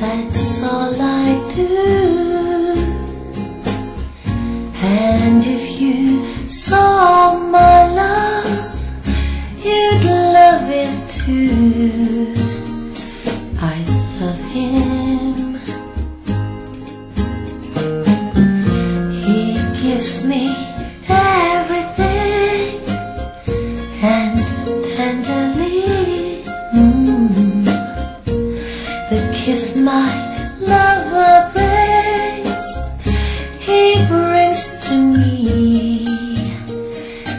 That's all I do. And if you saw my love, you'd love it too. My lover brings, he brings to me,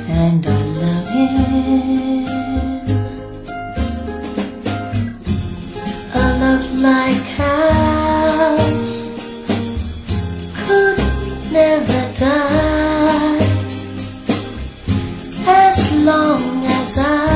and I love him. A love like ours could never die as long as I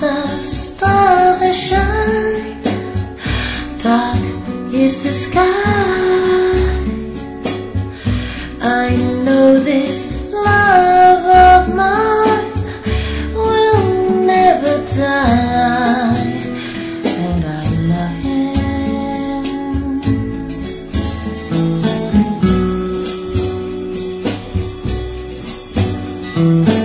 the stars that shine, dark is the sky. I know this love of mine will never die, and I love him.